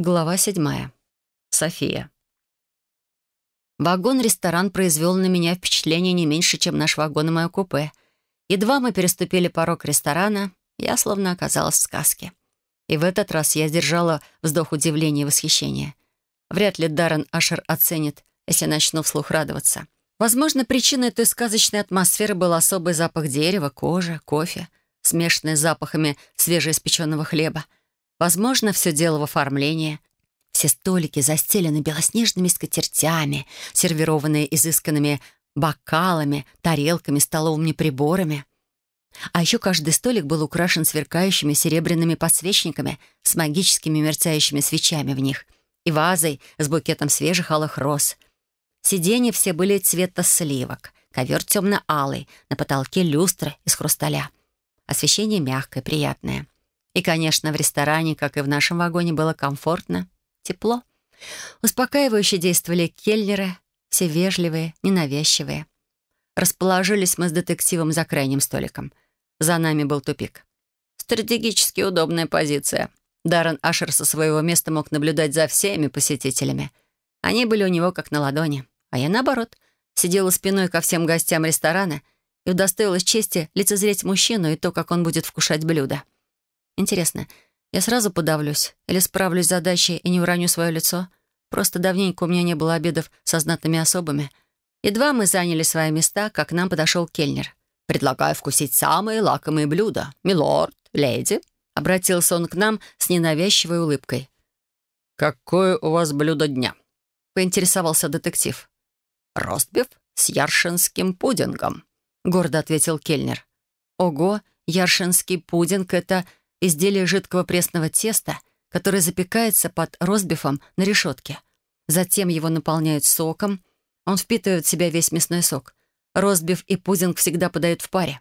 Глава седьмая. София. Вагон-ресторан произвел на меня впечатление не меньше, чем наш вагон и мое купе. Едва мы переступили порог ресторана, я словно оказалась в сказке. И в этот раз я сдержала вздох удивления и восхищения. Вряд ли Даррен Ашер оценит, если начну вслух радоваться. Возможно, причиной той сказочной атмосферы был особый запах дерева, кожи, кофе, смешанный с запахами свежеиспеченного хлеба — Возможно, все дело в оформлении. Все столики застелены белоснежными скатертями, сервированные изысканными бокалами, тарелками, столовыми приборами. А еще каждый столик был украшен сверкающими серебряными подсвечниками с магическими мерцающими свечами в них и вазой с букетом свежих алых роз. Сиденья все были цвета сливок, ковер темно-алый, на потолке люстры из хрусталя. Освещение мягкое, приятное — и, конечно, в ресторане, как и в нашем вагоне, было комфортно, тепло. Успокаивающе действовали кельнеры, все вежливые, ненавязчивые. Расположились мы с детективом за крайним столиком. За нами был тупик. Стратегически удобная позиция. Даррен Ашер со своего места мог наблюдать за всеми посетителями. Они были у него как на ладони. А я, наоборот, сидела спиной ко всем гостям ресторана и удостоилась чести лицезреть мужчину и то, как он будет вкушать блюдо. Интересно, я сразу подавлюсь или справлюсь с задачей и не уроню свое лицо? Просто давненько у меня не было обедов со знатными особами. Едва мы заняли свои места, как к нам подошел кельнер. «Предлагаю вкусить самые лакомые блюда. Милорд, леди», — обратился он к нам с ненавязчивой улыбкой. «Какое у вас блюдо дня?» — поинтересовался детектив. «Ростбиф с яршинским пудингом», — гордо ответил кельнер. «Ого, яршинский пудинг — это изделие жидкого пресного теста, которое запекается под ростбифом на решетке. Затем его наполняют соком. Он впитывает в себя весь мясной сок. Ростбиф и пудинг всегда подают в паре.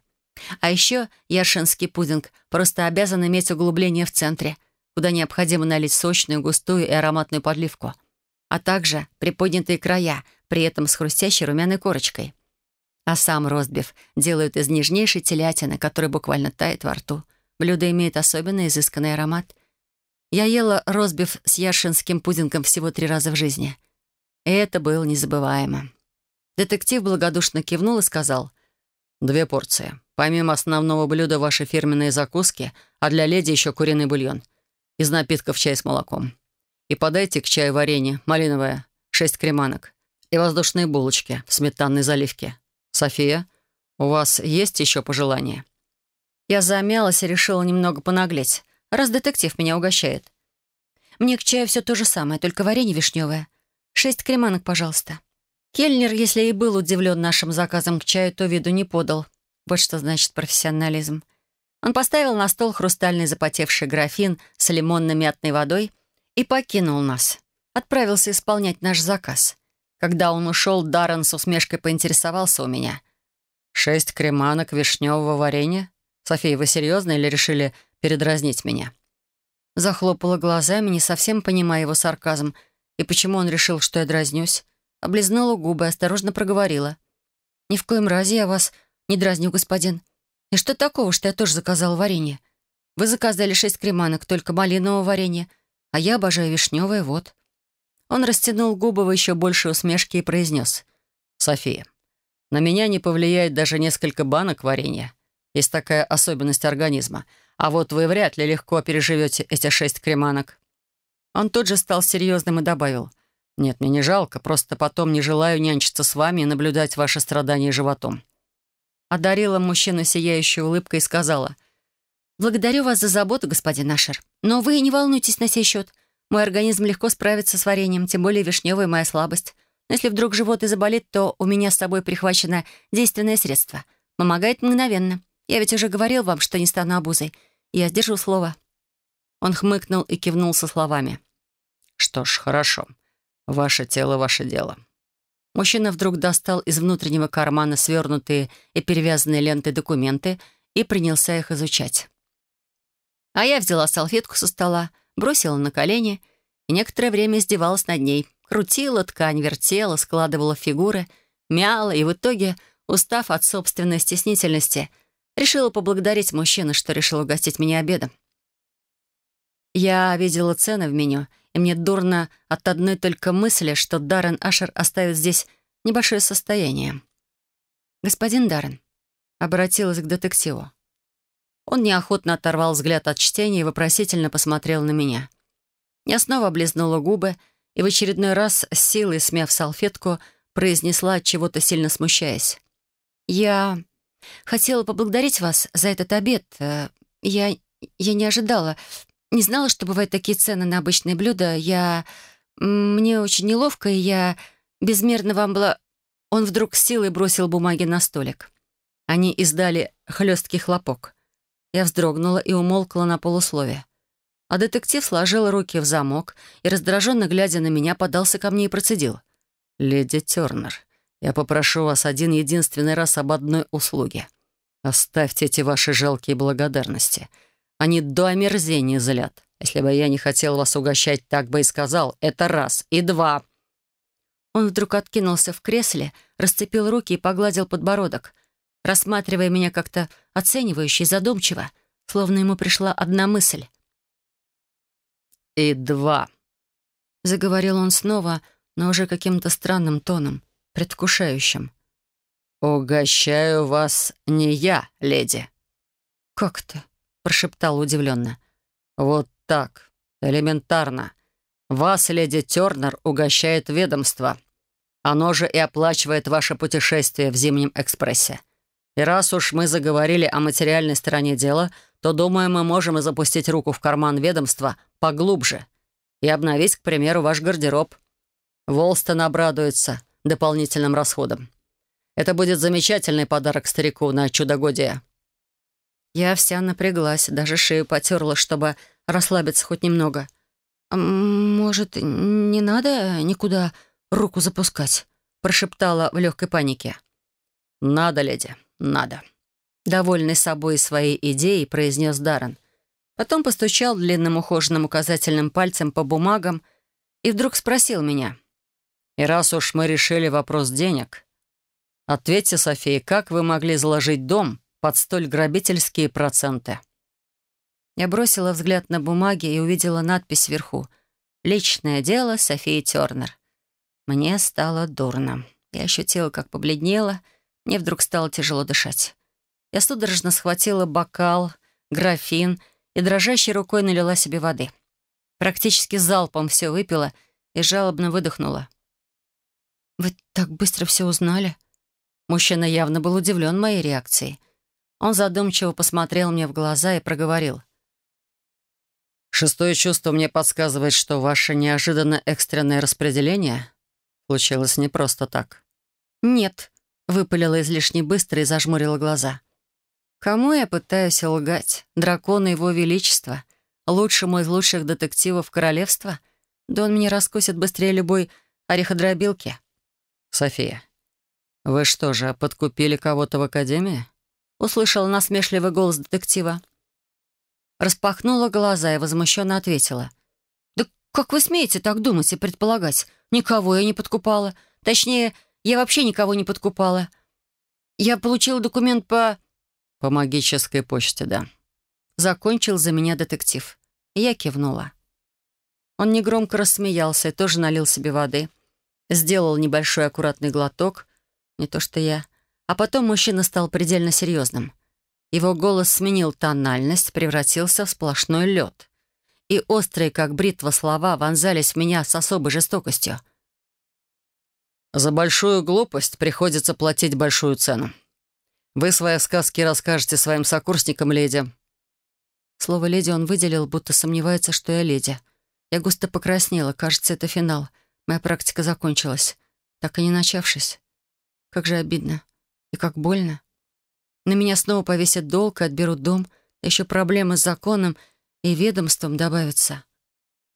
А еще яршинский пудинг просто обязан иметь углубление в центре, куда необходимо налить сочную, густую и ароматную подливку, а также приподнятые края, при этом с хрустящей румяной корочкой. А сам ростбиф делают из нежнейшей телятины, которая буквально тает во рту — Блюдо имеет особенно изысканный аромат. Я ела розбив с яшинским пудингом всего три раза в жизни. И это было незабываемо. Детектив благодушно кивнул и сказал, «Две порции. Помимо основного блюда ваши фирменные закуски, а для леди еще куриный бульон. Из напитков чай с молоком. И подайте к чаю варенье, малиновое, шесть креманок. И воздушные булочки в сметанной заливке. София, у вас есть еще пожелания?» Я замялась и решила немного понаглеть, раз детектив меня угощает. Мне к чаю все то же самое, только варенье вишневое. Шесть креманок, пожалуйста. Кельнер, если и был удивлен нашим заказом к чаю, то виду не подал. Вот что значит профессионализм. Он поставил на стол хрустальный запотевший графин с лимонно-мятной водой и покинул нас. Отправился исполнять наш заказ. Когда он ушел, Даррен с усмешкой поинтересовался у меня. «Шесть креманок вишневого варенья? «София, вы серьезно или решили передразнить меня?» Захлопала глазами, не совсем понимая его сарказм, и почему он решил, что я дразнюсь. Облизнула губы, осторожно проговорила. «Ни в коем разе я вас не дразню, господин. И что такого, что я тоже заказала варенье? Вы заказали шесть креманок, только малинового варенья, а я обожаю вишневое, вот». Он растянул губы в еще большей усмешке и произнес. «София, на меня не повлияет даже несколько банок варенья. Есть такая особенность организма. А вот вы вряд ли легко переживете эти шесть креманок». Он тут же стал серьезным и добавил. «Нет, мне не жалко, просто потом не желаю нянчиться с вами и наблюдать ваши страдания животом». Одарила мужчину сияющей улыбкой и сказала. «Благодарю вас за заботу, господин Нашер. Но вы не волнуйтесь на сей счет. Мой организм легко справится с вареньем, тем более вишневая моя слабость. Если вдруг живот и заболит, то у меня с собой прихвачено действенное средство. Помогает мгновенно. Я ведь уже говорил вам, что не стану обузой. Я сдержу слово». Он хмыкнул и кивнул со словами. «Что ж, хорошо. Ваше тело — ваше дело». Мужчина вдруг достал из внутреннего кармана свернутые и перевязанные лентой документы и принялся их изучать. А я взяла салфетку со стола, бросила на колени и некоторое время издевалась над ней. Крутила ткань, вертела, складывала фигуры, мяла и в итоге, устав от собственной стеснительности — Решила поблагодарить мужчину, что решил угостить меня обедом. Я видела цены в меню и мне дурно от одной только мысли, что Даррен Ашер оставит здесь небольшое состояние. «Господин Даррен», — обратилась к детективу. Он неохотно оторвал взгляд от чтения и вопросительно посмотрел на меня. Я снова облизнула губы и в очередной раз, с силой смяв салфетку, произнесла от чего-то сильно смущаясь. «Я хотела поблагодарить вас за этот обед. Э, я... я не ожидала. Не знала, что бывают такие цены на обычные блюда. Я... Мне очень неловко, и я безмерно вам была...» Он вдруг силой бросил бумаги на столик. Они издали хлесткий хлопок. Я вздрогнула и умолкла на полуслове. А детектив сложил руки в замок и, раздраженно глядя на меня, подался ко мне и процедил. «Леди Тернер, я попрошу вас один единственный раз об одной услуге. Оставьте эти ваши жалкие благодарности. Они до омерзения злят. Если бы я не хотел вас угощать, так бы и сказал. Это раз. И два». Он вдруг откинулся в кресле, расцепил руки и погладил подбородок, рассматривая меня как-то оценивающе и задумчиво, словно ему пришла одна мысль. «И два», — заговорил он снова, но уже каким-то странным тоном, предвкушающим. «Угощаю вас не я, леди». «Как то прошептал удивленно. «Вот так, элементарно. Вас, леди Тернер, угощает ведомство. Оно же и оплачивает ваше путешествие в Зимнем экспрессе. И раз уж мы заговорили о материальной стороне дела, то, думаю, мы можем и запустить руку в карман ведомства поглубже и обновить, к примеру, ваш гардероб. Волстон обрадуется дополнительным расходам. Это будет замечательный подарок старику на чудогодие». Я вся напряглась, даже шею потерла, чтобы расслабиться хоть немного. «Может, не надо никуда руку запускать?» прошептала в легкой панике. «Надо, леди, надо», — довольный собой и своей идеей произнес Даррен. Потом постучал длинным ухоженным указательным пальцем по бумагам и вдруг спросил меня. «И раз уж мы решили вопрос денег, ответьте, София, как вы могли заложить дом под столь грабительские проценты. Я бросила взгляд на бумаги и увидела надпись вверху. «Личное дело Софии Тернер». Мне стало дурно. Я ощутила, как побледнела. Мне вдруг стало тяжело дышать. Я судорожно схватила бокал, графин и дрожащей рукой налила себе воды. Практически залпом все выпила и жалобно выдохнула. «Вы так быстро все узнали?» Мужчина явно был удивлен моей реакцией. Он задумчиво посмотрел мне в глаза и проговорил. «Шестое чувство мне подсказывает, что ваше неожиданно экстренное распределение случилось не просто так». «Нет», — выпалила излишне быстро и зажмурила глаза. «Кому я пытаюсь лгать? Дракону его величества? Лучшему из лучших детективов королевства? Да он меня раскусит быстрее любой ореходробилки». «София, вы что же, подкупили кого-то в академии?» услышала насмешливый голос детектива. Распахнула глаза и возмущенно ответила. «Да как вы смеете так думать и предполагать? Никого я не подкупала. Точнее, я вообще никого не подкупала. Я получила документ по...» «По магической почте, да». Закончил за меня детектив. Я кивнула. Он негромко рассмеялся и тоже налил себе воды. Сделал небольшой аккуратный глоток. Не то что я. А потом мужчина стал предельно серьезным. Его голос сменил тональность, превратился в сплошной лед. И острые, как бритва, слова вонзались в меня с особой жестокостью. «За большую глупость приходится платить большую цену. Вы свои сказки расскажете своим сокурсникам, леди». Слово «леди» он выделил, будто сомневается, что я леди. Я густо покраснела. Кажется, это финал. Моя практика закончилась, так и не начавшись. Как же обидно. И как больно. На меня снова повесят долг и отберут дом, еще проблемы с законом и ведомством добавятся.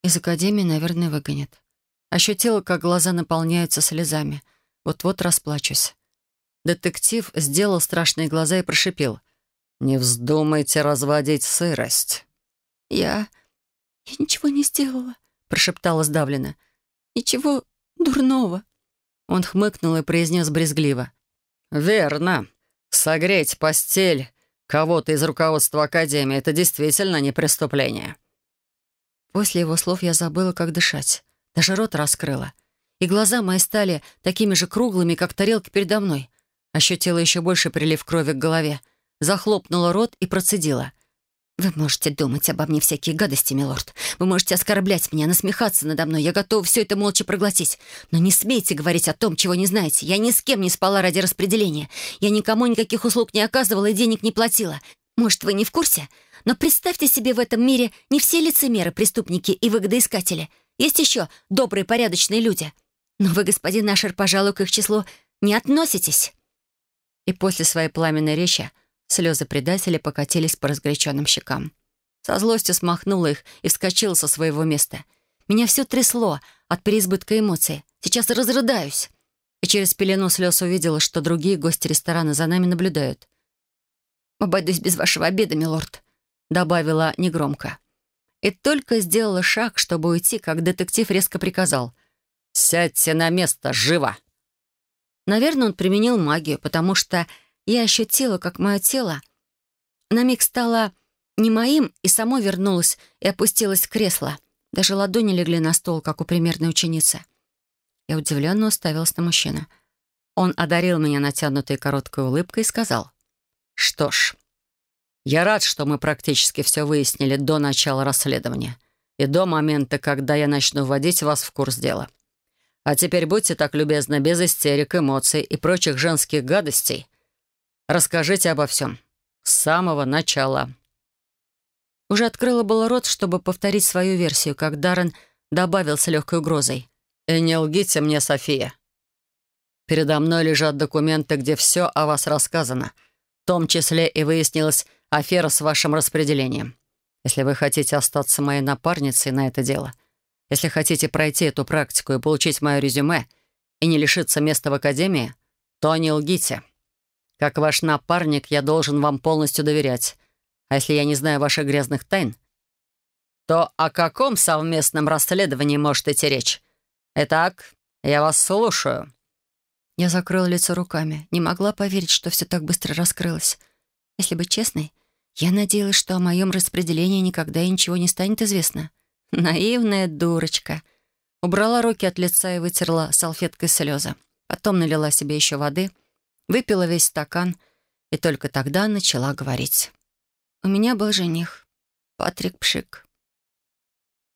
Из академии, наверное, выгонят. Ощутила, как глаза наполняются слезами. Вот-вот расплачусь. Детектив сделал страшные глаза и прошипел. «Не вздумайте разводить сырость». «Я... я ничего не сделала», — прошептала сдавленно. «Ничего дурного». Он хмыкнул и произнес брезгливо. «Верно. Согреть постель кого-то из руководства Академии — это действительно не преступление». После его слов я забыла, как дышать. Даже рот раскрыла. И глаза мои стали такими же круглыми, как тарелки передо мной. Ощутила еще больше прилив крови к голове. Захлопнула рот и процедила. «Вы можете думать обо мне всякие гадости, милорд. Вы можете оскорблять меня, насмехаться надо мной. Я готова все это молча проглотить. Но не смейте говорить о том, чего не знаете. Я ни с кем не спала ради распределения. Я никому никаких услуг не оказывала и денег не платила. Может, вы не в курсе? Но представьте себе, в этом мире не все лицемеры, преступники и выгодоискатели. Есть еще добрые, порядочные люди. Но вы, господин Ашер, пожалуй, к их числу не относитесь». И после своей пламенной речи слезы предателя покатились по разгоряченным щекам. Со злостью смахнула их и вскочила со своего места. Меня все трясло от переизбытка эмоций. Сейчас разрыдаюсь. И через пелену слез увидела, что другие гости ресторана за нами наблюдают. «Обойдусь без вашего обеда, милорд», — добавила негромко. И только сделала шаг, чтобы уйти, как детектив резко приказал. «Сядьте на место, живо!» Наверное, он применил магию, потому что я ощутила, как мое тело на миг стало не моим и само вернулось и опустилось в кресло. Даже ладони легли на стол, как у примерной ученицы. Я удивленно уставилась на мужчину. Он одарил меня натянутой короткой улыбкой и сказал. «Что ж, я рад, что мы практически все выяснили до начала расследования и до момента, когда я начну вводить вас в курс дела. А теперь будьте так любезны, без истерик, эмоций и прочих женских гадостей. Расскажите обо всем. С самого начала». Уже открыла было рот, чтобы повторить свою версию, как Даррен добавил с легкой угрозой. «И не лгите мне, София. Передо мной лежат документы, где все о вас рассказано. В том числе и выяснилась афера с вашим распределением. Если вы хотите остаться моей напарницей на это дело, если хотите пройти эту практику и получить мое резюме и не лишиться места в академии, то не лгите. Как ваш напарник, я должен вам полностью доверять. А если я не знаю ваших грязных тайн, то о каком совместном расследовании может идти речь? Итак, я вас слушаю». Я закрыла лицо руками. Не могла поверить, что все так быстро раскрылось. Если быть честной, я надеялась, что о моем распределении никогда и ничего не станет известно. Наивная дурочка. Убрала руки от лица и вытерла салфеткой слезы. Потом налила себе еще воды, выпила весь стакан и только тогда начала говорить. У меня был жених, Патрик Пшик.